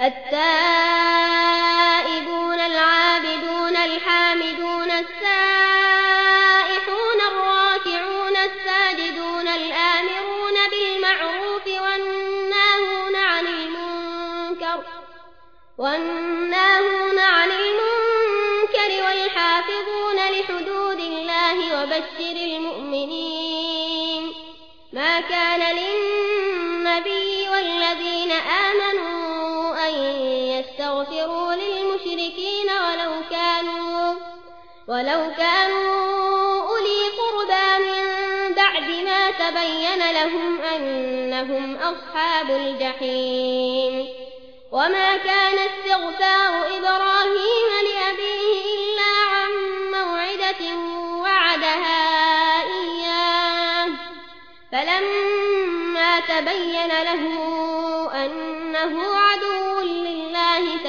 التائبون العابدون الحامدون السائحون الراكعون الساجدون الآمرون بالمعروف والناهون عن المنكر والناهون عن المنكر والحافظون لحدود الله وبشر المؤمنين ما كان للنبي يستغفروا للمشركين ولو كانوا ولو كانوا أولي قربى من بعد ما تبين لهم أنهم أصحاب الجحيم وما كان استغفار إبراهيم لأبيه إلا عن موعدة وعدها إياه فلما تبين له أنه عدو